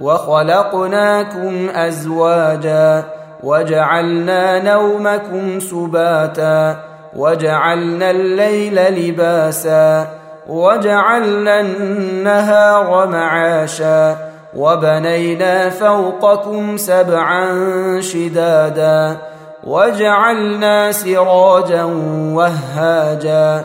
وخلقناكم أزواجا وجعلنا نومكم سباتا وجعلنا الليل لباسا وجعلنا النهار معاشا وبنينا فوقكم سبعا شدادا وجعلنا سراجا وهاجا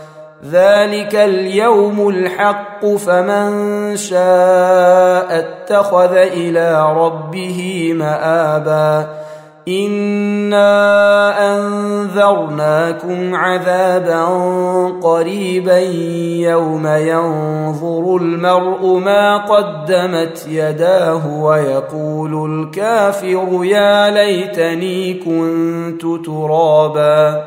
ذلك اليوم الحق فمن شاء اتخذ إلى ربه مابا انا انذرناكم عذابا قريبا يوم ينظر المرء ما قدمت يداه ويقول الكافر يا ليتني كنت ترابا